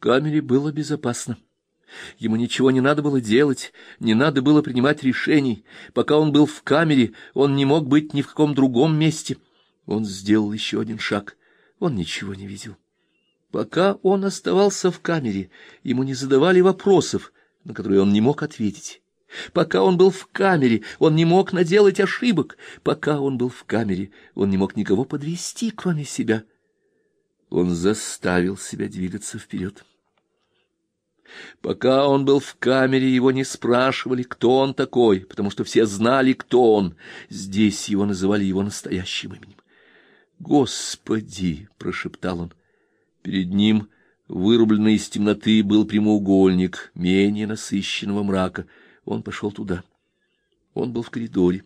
камере было безопасно. Ему ничего не надо было делать, не надо было принимать решений. Пока он был в камере, он не мог быть ни в каком другом месте. Он сделал еще один шаг. Он ничего не видел. Пока он оставался в камере, ему не задавали вопросов, на которые он не мог ответить. Пока он был в камере, он не мог наделать ошибок. Пока он был в камере, он не мог никого подвести, кроме себя. Он заставил себя двигаться вперед. Пока он был в камере, его не спрашивали, кто он такой, потому что все знали, кто он. Здесь его называли его настоящим именем. «Господи!» — прошептал он. Перед ним, вырубленный из темноты, был прямоугольник менее насыщенного мрака. Он пошел туда. Он был в коридоре.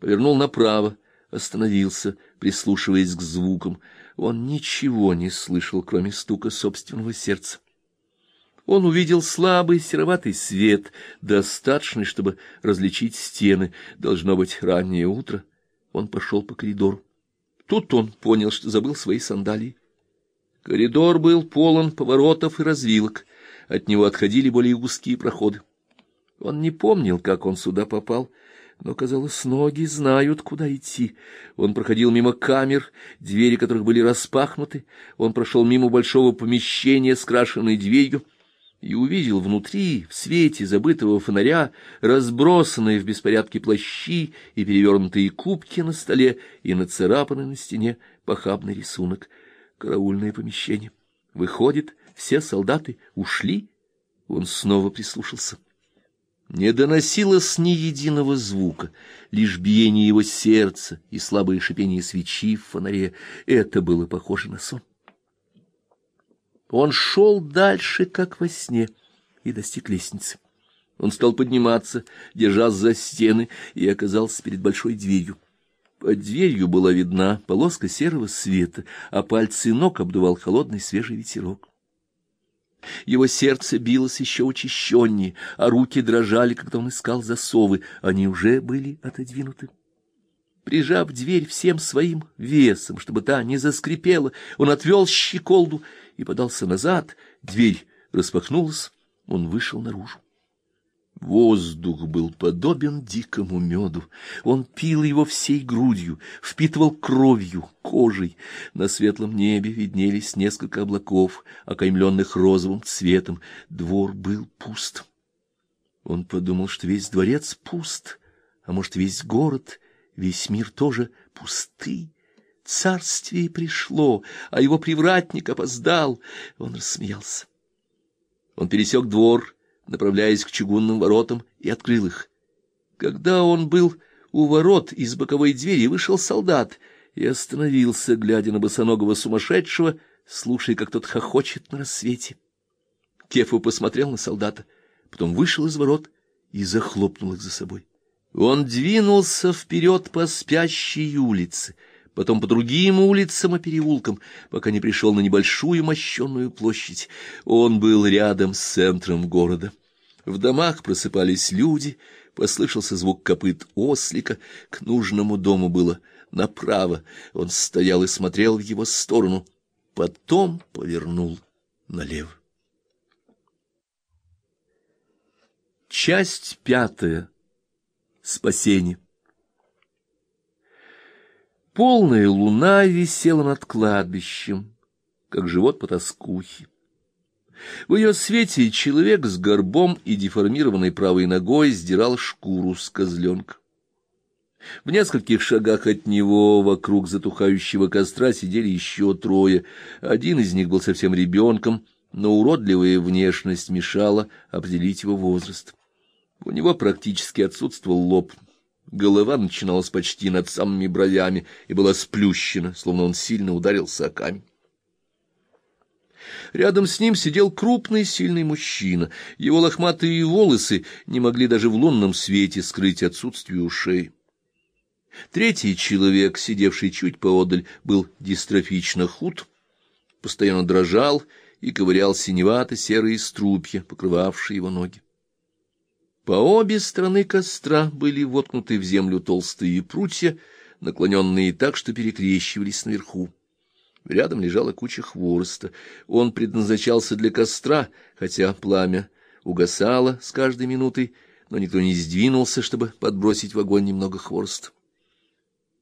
Повернул направо, остановился, прислушиваясь к звукам. Он ничего не слышал, кроме стука собственного сердца. Он увидел слабый сероватый свет, достаточный, чтобы различить стены. Должно быть раннее утро. Он пошел по коридору. Тут он понял, что забыл свои сандалии. Коридор был полон поворотов и развилок. От него отходили более узкие проходы. Он не помнил, как он сюда попал, но, казалось, ноги знают, куда идти. Он проходил мимо камер, двери которых были распахнуты. Он прошел мимо большого помещения с крашенной дверью и увидел внутри, в свете забытого фонаря, разбросанные в беспорядке плащи и перевернутые кубки на столе и нацарапанный на стене похабный рисунок. Караульное помещение. Выходит, все солдаты ушли? Он снова прислушался. Не доносилось ни единого звука, лишь биение его сердца и слабое шипение свечи в фонаре. Это было похоже на сон. Он шел дальше, как во сне, и достиг лестницы. Он стал подниматься, держась за стены, и оказался перед большой дверью. Под дверью была видна полоска серого света, а пальцы ног обдувал холодный свежий ветерок. Его сердце билось еще учащеннее, а руки дрожали, когда он искал засовы. Они уже были отодвинуты. Прижав дверь всем своим весом, чтобы та не заскрипела, он отвел щеколду и подался назад. Дверь распахнулась, он вышел наружу. Воздух был подобен дикому меду. Он пил его всей грудью, впитывал кровью, кожей. На светлом небе виднелись несколько облаков, окаймленных розовым цветом. Двор был пуст. Он подумал, что весь дворец пуст, а может, весь город, весь мир тоже пусты. Царствие пришло, а его привратник опоздал. Он рассмеялся. Он пересек двор, направляясь к чугунным воротам, и открыл их. Когда он был у ворот, из боковой двери вышел солдат и остановился, глядя на босоногого сумасшедшего, слушая, как тот хохочет на рассвете. Кефу посмотрел на солдата, потом вышел из ворот и захлопнул их за собой. Он двинулся вперед по спящей улице, потом по другим улицам и переулкам, пока не пришел на небольшую мощенную площадь. Он был рядом с центром города. В домах просыпались люди, послышался звук копыт ослика, к нужному дому было направо. Он стоял и смотрел в его сторону, потом повернул налево. Часть пятая. Спасение. Полная луна висела над кладбищем, как живот по тоскухе. В ее свете человек с горбом и деформированной правой ногой сдирал шкуру с козленка. В нескольких шагах от него вокруг затухающего костра сидели еще трое. Один из них был совсем ребенком, но уродливая внешность мешала определить его возраст. У него практически отсутствовал лоб, Голова начиналась почти над самыми бровями и была сплющена, словно он сильно ударился о камень. Рядом с ним сидел крупный, сильный мужчина. Его лохматые волосы не могли даже в лунном свете скрыть отсутствие ушей. Третий человек, сидевший чуть поодаль, был дистрофично худ, постоянно дрожал и ковырял синевато-серые струпья, покрывавшие его ноги. По обе стороны костра были воткнуты в землю толстые прутья, наклоненные так, что перекрещивались наверху. Рядом лежала куча хвороста. Он предназначался для костра, хотя пламя угасало с каждой минутой, но никто не сдвинулся, чтобы подбросить в огонь немного хвороста.